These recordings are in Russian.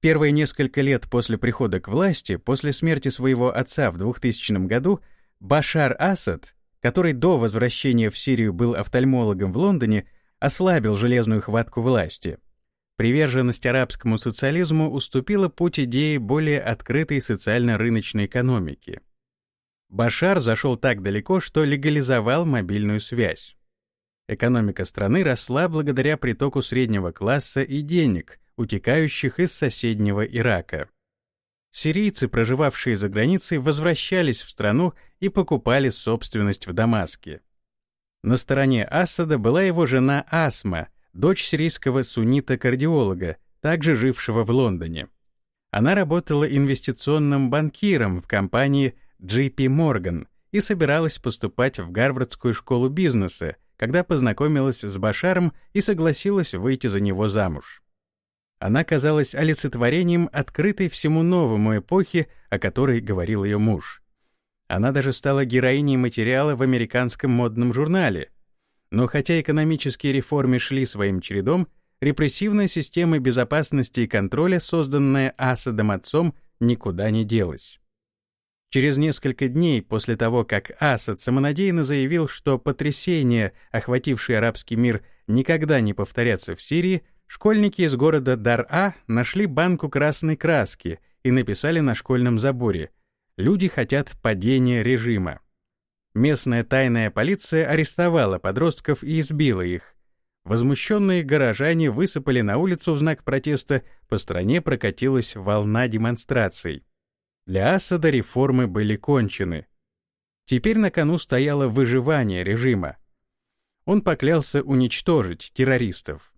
первые несколько лет после прихода к власти, после смерти своего отца в 2000 году, Башар Асад, который до возвращения в Сирию был офтальмологом в Лондоне, ослабил железную хватку власти. Приверженность арабскому социализму уступила путь идеи более открытой социально-рыночной экономики. Башар зашел так далеко, что легализовал мобильную связь. Экономика страны росла благодаря притоку среднего класса и денег, утекающих из соседнего Ирака. Сирийцы, проживавшие за границей, возвращались в страну и покупали собственность в Дамаске. На стороне Асада была его жена Асма, дочь сирийского суннита-кардиолога, также жившего в Лондоне. Она работала инвестиционным банкиром в компании JP Morgan и собиралась поступать в Гарвардскую школу бизнеса, когда познакомилась с Башаром и согласилась выйти за него замуж. Она казалась олицетворением открытой всему новому эпохи, о которой говорил ее муж. Она даже стала героиней материала в американском модном журнале. Но хотя экономические реформы шли своим чередом, репрессивная система безопасности и контроля, созданная Асадом отцом, никуда не делась. Через несколько дней после того, как Асад самонадеянно заявил, что потрясения, охватившие арабский мир, никогда не повторятся в Сирии, Школьники из города Дар-А нашли банку красной краски и написали на школьном заборе «Люди хотят падения режима». Местная тайная полиция арестовала подростков и избила их. Возмущенные горожане высыпали на улицу в знак протеста, по стране прокатилась волна демонстраций. Для Асада реформы были кончены. Теперь на кону стояло выживание режима. Он поклялся уничтожить террористов.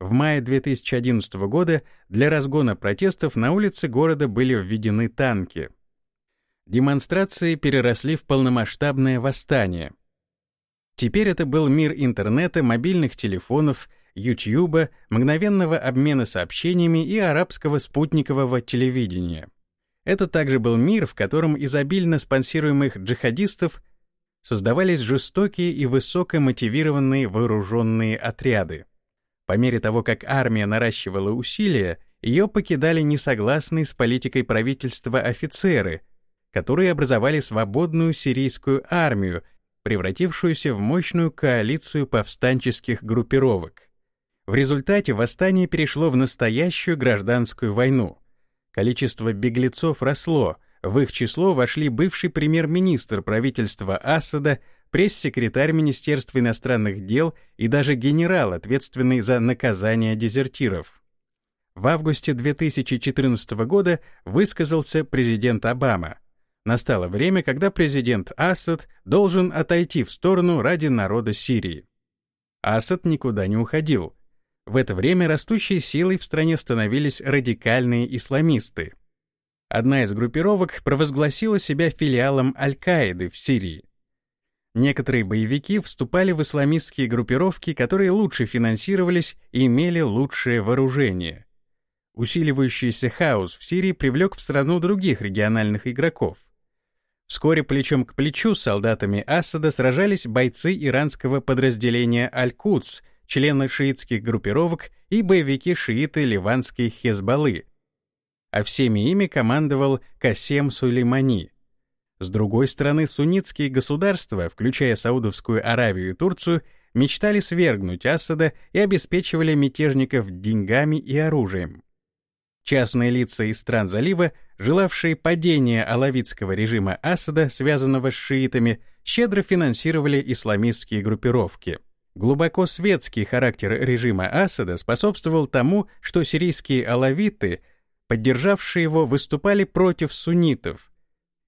В мае 2011 года для разгона протестов на улице города были введены танки. Демонстрации переросли в полномасштабное восстание. Теперь это был мир интернета, мобильных телефонов, Ютьюба, мгновенного обмена сообщениями и арабского спутникового телевидения. Это также был мир, в котором изобильно спонсируемых джихадистов создавались жестокие и высокомотивированные вооруженные отряды. По мере того, как армия наращивала усилия, ее покидали несогласные с политикой правительства офицеры, которые образовали свободную сирийскую армию, превратившуюся в мощную коалицию повстанческих группировок. В результате восстание перешло в настоящую гражданскую войну. Количество беглецов росло, в их число вошли бывший премьер-министр правительства Асада пресс-секретарь Министерства иностранных дел и даже генерал, ответственный за наказание дезертиров. В августе 2014 года высказался президент Обама. Настало время, когда президент Асад должен отойти в сторону ради народа Сирии. Асад никуда не уходил. В это время растущей силой в стране становились радикальные исламисты. Одна из группировок провозгласила себя филиалом Аль-Каиды в Сирии. Некоторые боевики вступали в исламистские группировки, которые лучше финансировались и имели лучшее вооружение. Усиливающийся хаос в Сирии привлек в страну других региональных игроков. Вскоре плечом к плечу с солдатами Асада сражались бойцы иранского подразделения Аль-Кудс, члены шиитских группировок и боевики-шииты ливанской Хезбаллы. А всеми ими командовал Касем Сулеймани — с другой стороны, суннитские государства, включая Саудовскую Аравию и Турцию, мечтали свергнуть Асада и обеспечивали мятежников деньгами и оружием. Частные лица из стран залива, желавшие падения алавитского режима Асада, связанного с шиитами, щедро финансировали исламистские группировки. Глубоко светский характер режима Асада способствовал тому, что сирийские алавиты, поддержавшие его, выступали против суннитов,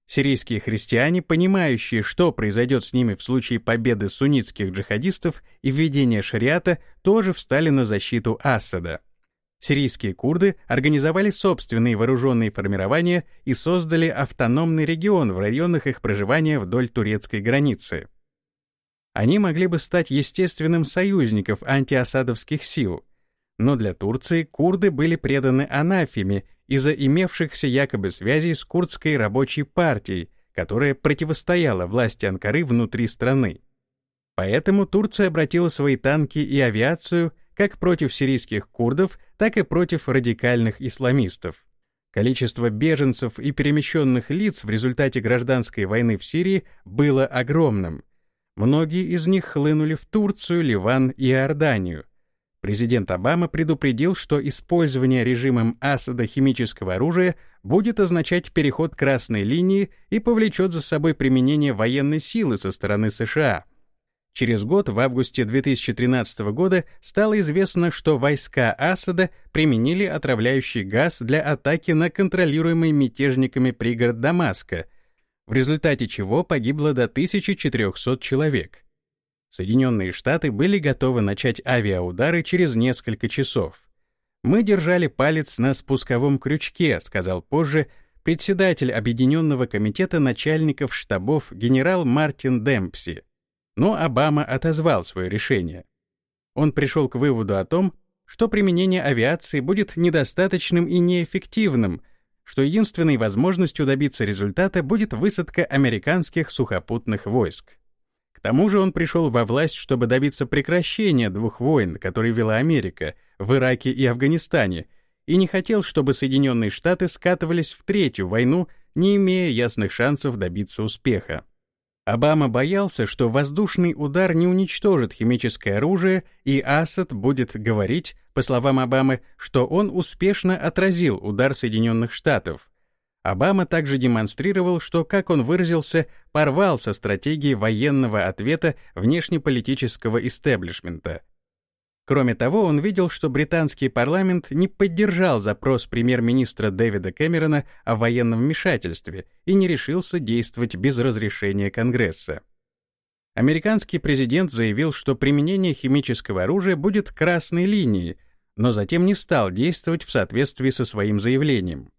Сирийские христиане, понимающие, что произойдет с ними в случае победы суннитских джихадистов и введения шариата, тоже встали на защиту Асада. Сирийские курды организовали собственные вооруженные формирования и создали автономный регион в районах их проживания вдоль турецкой границы. Они могли бы стать естественным союзником антиасадовских сил, но для Турции курды были преданы анафеме из-за имевшихся якобы связей с курдской рабочей партией, которая противостояла власти Анкары внутри страны. Поэтому Турция обратила свои танки и авиацию, как против сирийских курдов, так и против радикальных исламистов. Количество беженцев и перемещенных лиц в результате гражданской войны в Сирии было огромным. Многие из них хлынули в Турцию, Ливан и Иорданию. Президент Обама предупредил, что использование режимом Асада химического оружия будет означать переход красной линии и повлечет за собой применение военной силы со стороны США. Через год, в августе 2013 года, стало известно, что войска Асада применили отравляющий газ для атаки на контролируемый мятежниками пригород Дамаска, в результате чего погибло до 1400 человек. Соединенные Штаты были готовы начать авиаудары через несколько часов. «Мы держали палец на спусковом крючке», — сказал позже председатель Объединенного комитета начальников штабов генерал Мартин Демпси. Но Обама отозвал свое решение. Он пришел к выводу о том, что применение авиации будет недостаточным и неэффективным, что единственной возможностью добиться результата будет высадка американских сухопутных войск. Тому же он пришел во власть, чтобы добиться прекращения двух войн, которые вела Америка в Ираке и Афганистане, и не хотел, чтобы Соединенные Штаты скатывались в третью войну, не имея ясных шансов добиться успеха. Обама боялся, что воздушный удар не уничтожит химическое оружие, и Асад будет говорить, по словам Обамы, что он успешно отразил удар Соединенных Штатов. Обама также демонстрировал, что, как он выразился, порвал со стратегией военного ответа внешнеполитического истеблишмента. Кроме того, он видел, что британский парламент не поддержал запрос премьер-министра Дэвида Кэмерона о военном вмешательстве и не решился действовать без разрешения Конгресса. Американский президент заявил, что применение химического оружия будет красной линией, но затем не стал действовать в соответствии со своим заявлением.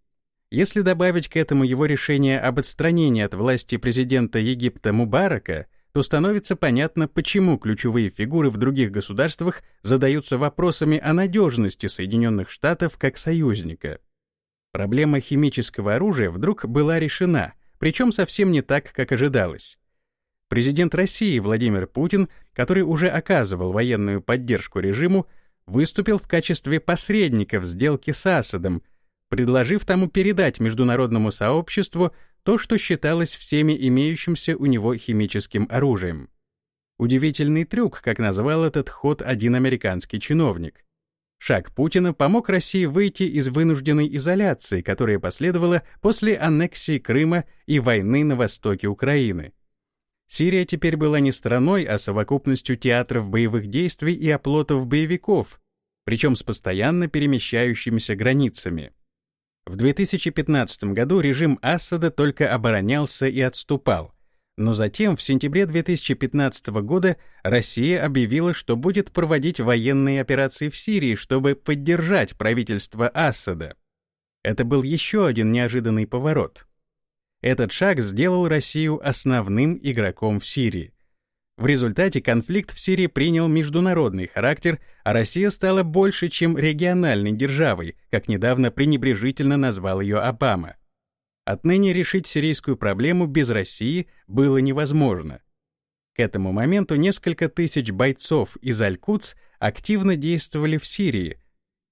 Если добавить к этому его решение об отстранении от власти президента Египта Мубарака, то становится понятно, почему ключевые фигуры в других государствах задаются вопросами о надежности Соединенных Штатов как союзника. Проблема химического оружия вдруг была решена, причем совсем не так, как ожидалось. Президент России Владимир Путин, который уже оказывал военную поддержку режиму, выступил в качестве посредника в сделке с Асадом, предложив тому передать международному сообществу то, что считалось всеми имеющимся у него химическим оружием. Удивительный трюк, как назвал этот ход один американский чиновник. Шаг Путина помог России выйти из вынужденной изоляции, которая последовала после аннексии Крыма и войны на востоке Украины. Сирия теперь была не страной, а совокупностью театров боевых действий и оплотов боевиков, причем с постоянно перемещающимися границами. В 2015 году режим Асада только оборонялся и отступал, но затем, в сентябре 2015 года, Россия объявила, что будет проводить военные операции в Сирии, чтобы поддержать правительство Асада. Это был еще один неожиданный поворот. Этот шаг сделал Россию основным игроком в Сирии. В результате конфликт в Сирии принял международный характер, а Россия стала больше, чем региональной державой, как недавно пренебрежительно назвал ее Обама. Отныне решить сирийскую проблему без России было невозможно. К этому моменту несколько тысяч бойцов из Аль-Кудс активно действовали в Сирии,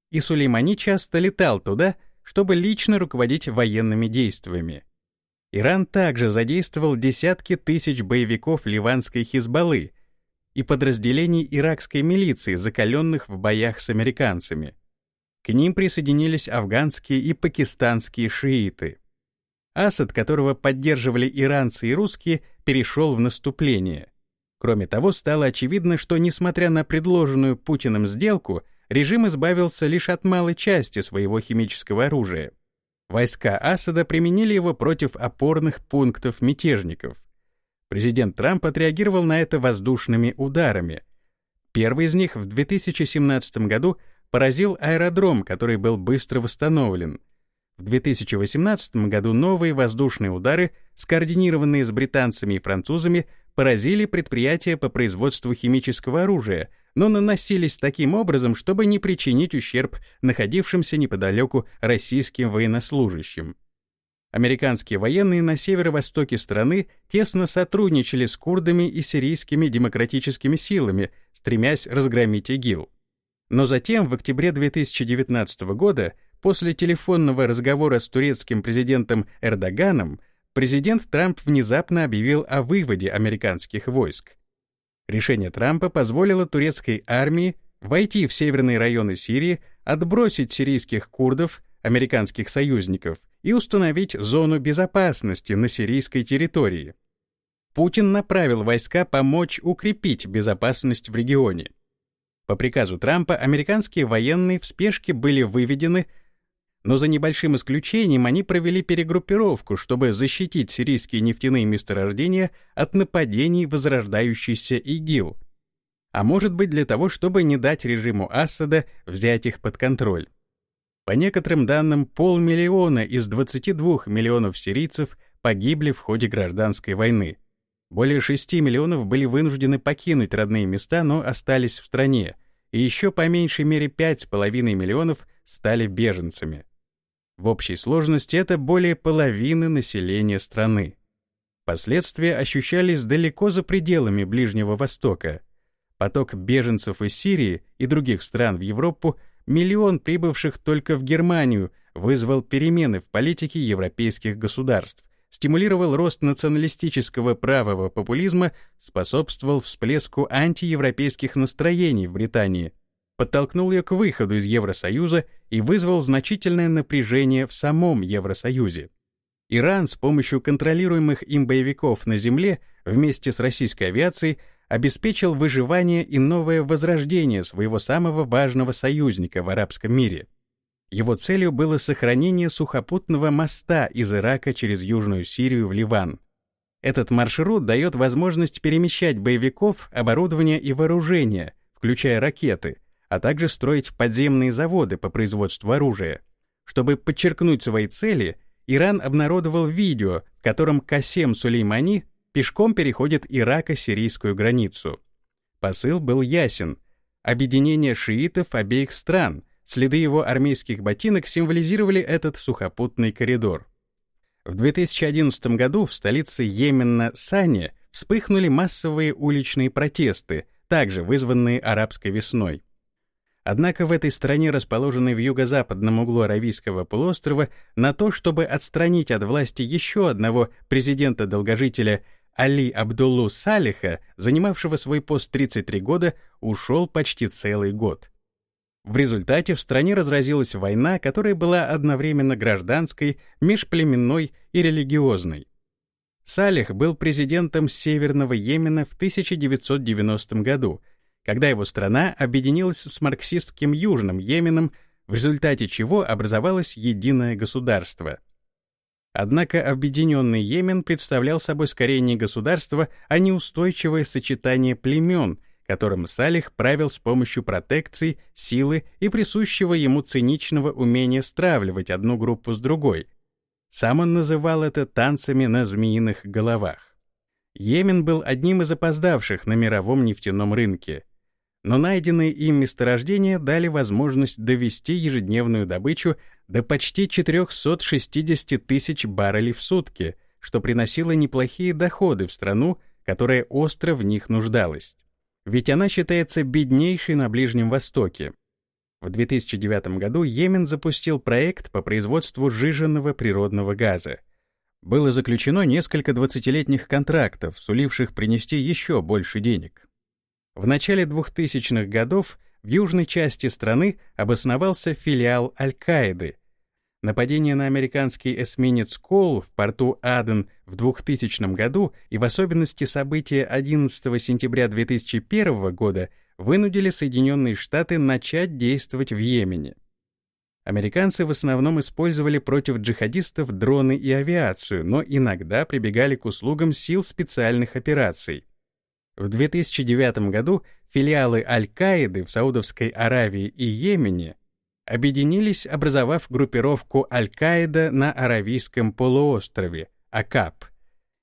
и Сулеймани часто летал туда, чтобы лично руководить военными действиями. Иран также задействовал десятки тысяч боевиков ливанской Хизбаллы и подразделений иракской милиции, закаленных в боях с американцами. К ним присоединились афганские и пакистанские шииты. Асад, которого поддерживали иранцы и русские, перешел в наступление. Кроме того, стало очевидно, что, несмотря на предложенную Путиным сделку, режим избавился лишь от малой части своего химического оружия. Войска Асада применили его против опорных пунктов мятежников. Президент Трамп отреагировал на это воздушными ударами. Первый из них в 2017 году поразил аэродром, который был быстро восстановлен. В 2018 году новые воздушные удары, скоординированные с британцами и французами, поразили предприятия по производству химического оружия, но наносились таким образом, чтобы не причинить ущерб находившимся неподалеку российским военнослужащим. Американские военные на северо-востоке страны тесно сотрудничали с курдами и сирийскими демократическими силами, стремясь разгромить ИГИЛ. Но затем, в октябре 2019 года, после телефонного разговора с турецким президентом Эрдоганом, президент Трамп внезапно объявил о выводе американских войск. Решение Трампа позволило турецкой армии войти в северные районы Сирии, отбросить сирийских курдов, американских союзников, и установить зону безопасности на сирийской территории. Путин направил войска помочь укрепить безопасность в регионе. По приказу Трампа американские военные в спешке были выведены, но за небольшим исключением они провели перегруппировку, чтобы защитить сирийские нефтяные месторождения от нападений возрождающейся ИГИЛ, а может быть для того, чтобы не дать режиму Асада взять их под контроль. По некоторым данным, полмиллиона из 22 миллионов сирийцев погибли в ходе гражданской войны. Более 6 миллионов были вынуждены покинуть родные места, но остались в стране, и еще по меньшей мере 5,5 миллионов стали беженцами. В общей сложности это более половины населения страны. Последствия ощущались далеко за пределами Ближнего Востока. Поток беженцев из Сирии и других стран в Европу – Миллион прибывших только в Германию вызвал перемены в политике европейских государств, стимулировал рост националистического правого популизма, способствовал всплеску антиевропейских настроений в Британии, подтолкнул ее к выходу из Евросоюза и вызвал значительное напряжение в самом Евросоюзе. Иран с помощью контролируемых им боевиков на земле вместе с российской авиацией обеспечил выживание и новое возрождение своего самого важного союзника в арабском мире. Его целью было сохранение сухопутного моста из Ирака через Южную Сирию в Ливан. Этот маршрут дает возможность перемещать боевиков, оборудование и вооружение, включая ракеты, а также строить подземные заводы по производству оружия. Чтобы подчеркнуть свои цели, Иран обнародовал видео, в котором Касем Сулеймани пешком переходит Ирако-сирийскую границу. Посыл был ясен. Объединение шиитов обеих стран, следы его армейских ботинок символизировали этот сухопутный коридор. В 2011 году в столице Йемена Сане вспыхнули массовые уличные протесты, также вызванные арабской весной. Однако в этой стране, расположенной в юго-западном углу Аравийского полуострова, на то, чтобы отстранить от власти еще одного президента-долгожителя Али Абдуллу Салиха, занимавшего свой пост 33 года, ушел почти целый год. В результате в стране разразилась война, которая была одновременно гражданской, межплеменной и религиозной. Салих был президентом Северного Йемена в 1990 году, когда его страна объединилась с марксистским Южным Йеменом, в результате чего образовалось единое государство — Однако объединенный Йемен представлял собой скорее не государство, а неустойчивое сочетание племен, которым Салих правил с помощью протекций, силы и присущего ему циничного умения стравливать одну группу с другой. Сам он называл это танцами на змеиных головах. Йемен был одним из опоздавших на мировом нефтяном рынке. Но найденные им месторождения дали возможность довести ежедневную добычу до почти 460 тысяч баррелей в сутки, что приносило неплохие доходы в страну, которая остро в них нуждалась. Ведь она считается беднейшей на Ближнем Востоке. В 2009 году Йемен запустил проект по производству жиженного природного газа. Было заключено несколько 20-летних контрактов, суливших принести еще больше денег. В начале 2000-х годов в южной части страны обосновался филиал Аль-Каиды, Нападение на американский эсминец Кол в порту Аден в 2000 году и в особенности события 11 сентября 2001 года вынудили Соединенные Штаты начать действовать в Йемене. Американцы в основном использовали против джихадистов дроны и авиацию, но иногда прибегали к услугам сил специальных операций. В 2009 году филиалы Аль-Каиды в Саудовской Аравии и Йемене объединились, образовав группировку Аль-Каида на Аравийском полуострове, АКАП.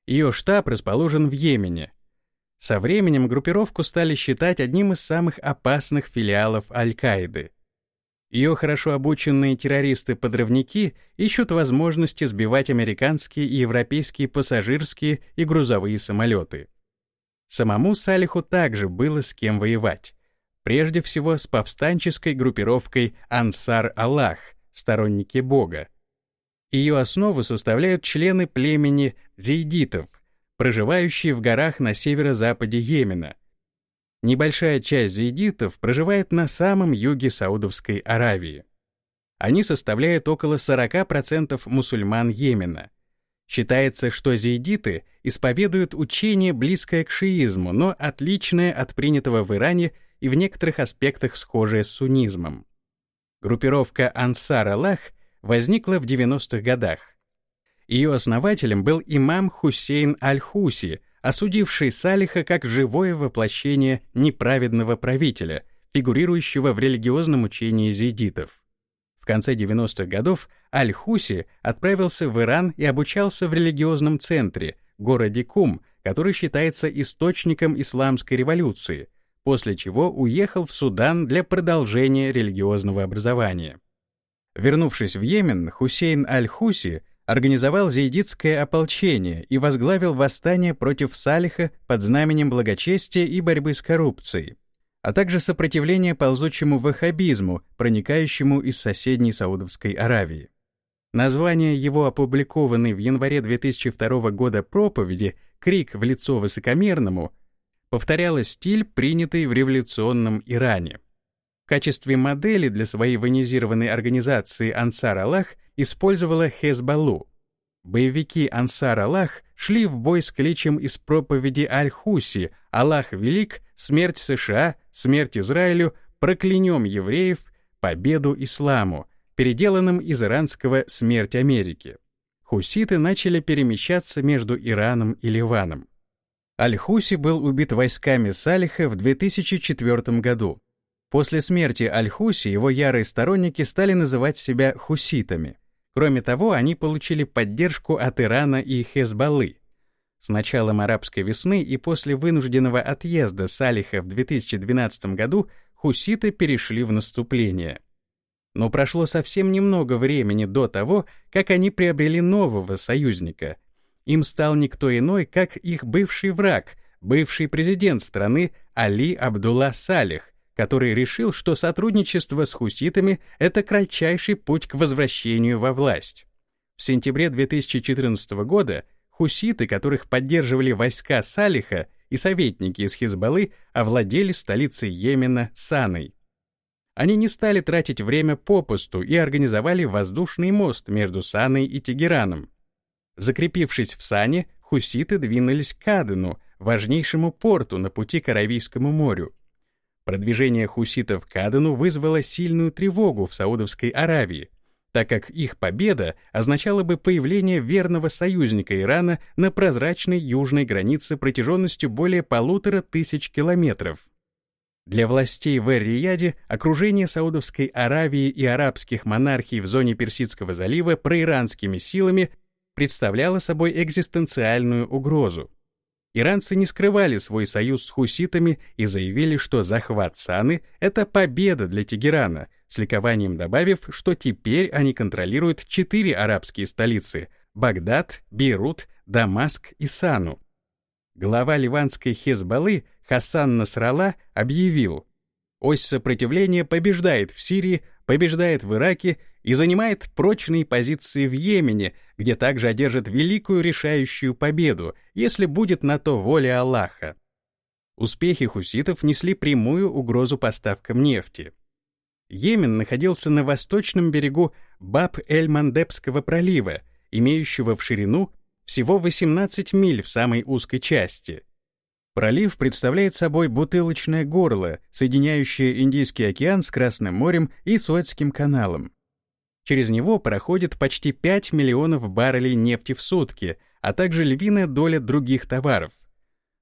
Ее штаб расположен в Йемене. Со временем группировку стали считать одним из самых опасных филиалов Аль-Каиды. Ее хорошо обученные террористы-подрывники ищут возможности сбивать американские и европейские пассажирские и грузовые самолеты. Самому Салиху также было с кем воевать. прежде всего с повстанческой группировкой Ансар Аллах, сторонники Бога. Ее основу составляют члены племени зейдитов, проживающие в горах на северо-западе Йемена. Небольшая часть зейдитов проживает на самом юге Саудовской Аравии. Они составляют около 40% мусульман Йемена. Считается, что зейдиты исповедуют учение, близкое к шиизму, но отличное от принятого в Иране и в некоторых аспектах схожее с суннизмом. Группировка Ансар Аллах возникла в 90-х годах. Ее основателем был имам Хусейн Аль-Хуси, осудивший Салиха как живое воплощение неправедного правителя, фигурирующего в религиозном учении зидитов. Конце 90-х годов Аль-Хуси отправился в Иран и обучался в религиозном центре, городе Кум, который считается источником исламской революции, после чего уехал в Судан для продолжения религиозного образования. Вернувшись в Йемен, Хусейн Аль-Хуси организовал зейдитское ополчение и возглавил восстание против Салиха под знаменем благочестия и борьбы с коррупцией, а также сопротивление ползучему ваххабизму, проникающему из соседней Саудовской Аравии. Название его опубликованной в январе 2002 года проповеди «Крик в лицо высокомерному» повторяло стиль, принятый в революционном Иране. В качестве модели для своей военизированной организации Ансар Аллах использовала Хезбаллу. Боевики Ансар Аллах шли в бой с кличем из проповеди Аль-Хуси «Аллах велик, смерть США, смерть Израилю, проклянем евреев, победу исламу», переделанным из иранского «Смерть Америки». Хуситы начали перемещаться между Ираном и Ливаном. Аль-Хуси был убит войсками Салиха в 2004 году. После смерти Аль-Хуси его ярые сторонники стали называть себя хуситами. Кроме того, они получили поддержку от Ирана и Хезбаллы. С началом арабской весны и после вынужденного отъезда Салиха в 2012 году хуситы перешли в наступление. Но прошло совсем немного времени до того, как они приобрели нового союзника. Им стал никто иной, как их бывший враг, бывший президент страны Али Абдулла Салих, который решил, что сотрудничество с хуситами — это кратчайший путь к возвращению во власть. В сентябре 2014 года хуситы, которых поддерживали войска Салиха и советники из Хизбаллы, овладели столицей Йемена Саной. Они не стали тратить время попусту и организовали воздушный мост между Саной и Тегераном. Закрепившись в Сане, хуситы двинулись к Адену, важнейшему порту на пути к Аравийскому морю. Продвижение хуситов к Адену вызвало сильную тревогу в Саудовской Аравии, так как их победа означала бы появление верного союзника Ирана на прозрачной южной границе протяженностью более полутора тысяч километров. Для властей в Эр-Рияде окружение Саудовской Аравии и арабских монархий в зоне Персидского залива проиранскими силами представляло собой экзистенциальную угрозу. Иранцы не скрывали свой союз с хуситами и заявили, что захват Саны — это победа для Тегерана, с ликованием добавив, что теперь они контролируют четыре арабские столицы — Багдад, Бейрут, Дамаск и Сану. Глава ливанской Хезбаллы Хасан Насралла объявил, ось сопротивления побеждает в Сирии, побеждает в Ираке и занимает прочные позиции в Йемене, где также одержит великую решающую победу, если будет на то воля Аллаха. Успехи хуситов несли прямую угрозу поставкам нефти. Йемен находился на восточном берегу Баб-эль-Мандебского пролива, имеющего в ширину всего 18 миль в самой узкой части. Пролив представляет собой бутылочное горло, соединяющее Индийский океан с Красным морем и Суэцким каналом. Через него проходит почти 5 миллионов баррелей нефти в сутки, а также львиная доля других товаров.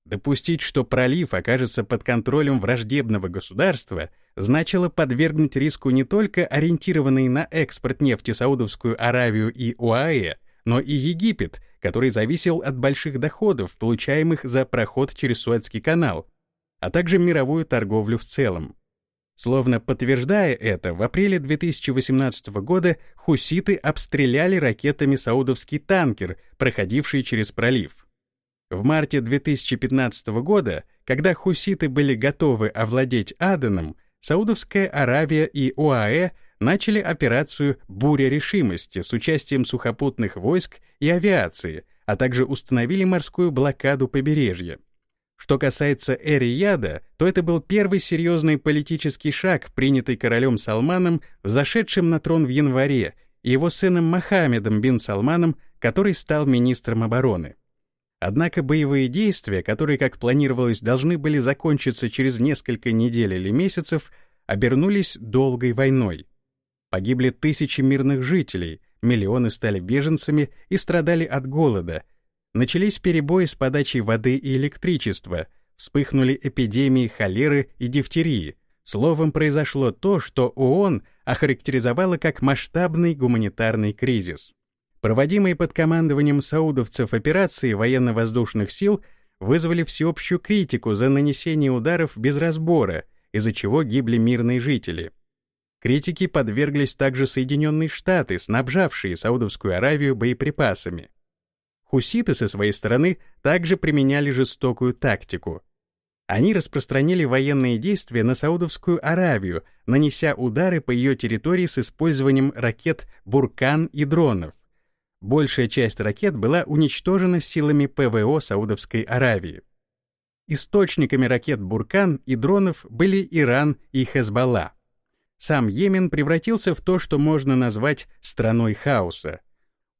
Допустить, что пролив окажется под контролем враждебного государства, значило подвергнуть риску не только ориентированный на экспорт нефти Саудовскую Аравию и УАЭ, но и Египет, который зависел от больших доходов, получаемых за проход через Суэцкий канал, а также мировую торговлю в целом. Словно подтверждая это, в апреле 2018 года хуситы обстреляли ракетами саудовский танкер, проходивший через пролив. В марте 2015 года когда хуситы были готовы овладеть Аденом, Саудовская Аравия и ОАЭ начали операцию «Буря решимости» с участием сухопутных войск и авиации, а также установили морскую блокаду побережья. Что касается Эрияда, то это был первый серьезный политический шаг, принятый королем Салманом, взошедшим на трон в январе, и его сыном Мохаммедом бин Салманом, который стал министром обороны. Однако боевые действия, которые, как планировалось, должны были закончиться через несколько недель или месяцев, обернулись долгой войной. Погибли тысячи мирных жителей, миллионы стали беженцами и страдали от голода. Начались перебои с подачей воды и электричества, вспыхнули эпидемии холеры и дифтерии. Словом, произошло то, что ООН охарактеризовала как масштабный гуманитарный кризис. Проводимые под командованием саудовцев операции военно-воздушных сил вызвали всеобщую критику за нанесение ударов без разбора, из-за чего гибли мирные жители. Критике подверглись также Соединенные Штаты, снабжавшие Саудовскую Аравию боеприпасами. Хуситы со своей стороны также применяли жестокую тактику. Они распространили военные действия на Саудовскую Аравию, нанеся удары по ее территории с использованием ракет «Буркан» и дронов. Большая часть ракет была уничтожена силами ПВО Саудовской Аравии. Источниками ракет «Буркан» и дронов были Иран и Хезбалла. Сам Йемен превратился в то, что можно назвать страной хаоса.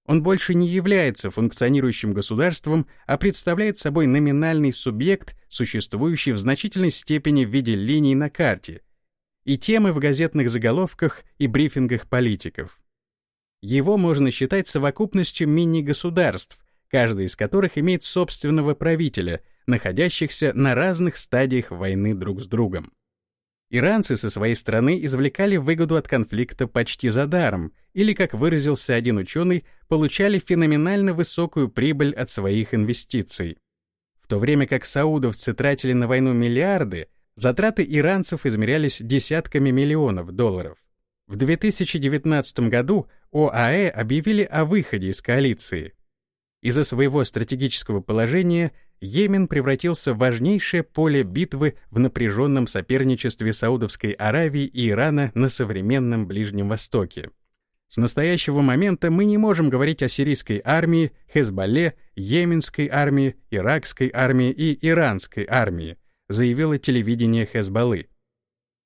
Он больше не является функционирующим государством, а представляет собой номинальный субъект, существующий в значительной степени в виде линий на карте, и темы в газетных заголовках и брифингах политиков. Его можно считать совокупностью мини-государств, каждый из которых имеет собственного правителя, находящихся на разных стадиях войны друг с другом. Иранцы со своей стороны извлекали выгоду от конфликта почти за даром, или, как выразился один ученый, получали феноменально высокую прибыль от своих инвестиций. В то время как саудовцы тратили на войну миллиарды, затраты иранцев измерялись десятками миллионов долларов. В 2019 году ОАЭ объявили о выходе из коалиции. Из-за своего стратегического положения Йемен превратился в важнейшее поле битвы в напряженном соперничестве Саудовской Аравии и Ирана на современном Ближнем Востоке. С настоящего момента мы не можем говорить о сирийской армии, Хезболле, Йеменской армии, Иракской армии и Иранской армии, заявило телевидение Хезболлы.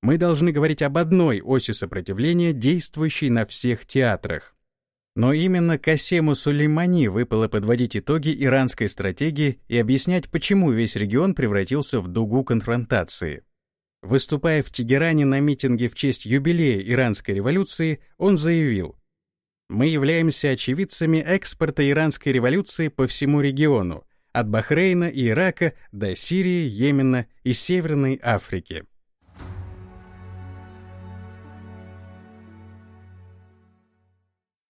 Мы должны говорить об одной оси сопротивления, действующей на всех театрах. Но именно Касему Сулеймани выпало подводить итоги иранской стратегии и объяснять, почему весь регион превратился в дугу конфронтации. Выступая в Тегеране на митинге в честь юбилея иранской революции, он заявил, «Мы являемся очевидцами экспорта иранской революции по всему региону, от Бахрейна и Ирака до Сирии, Йемена и Северной Африки».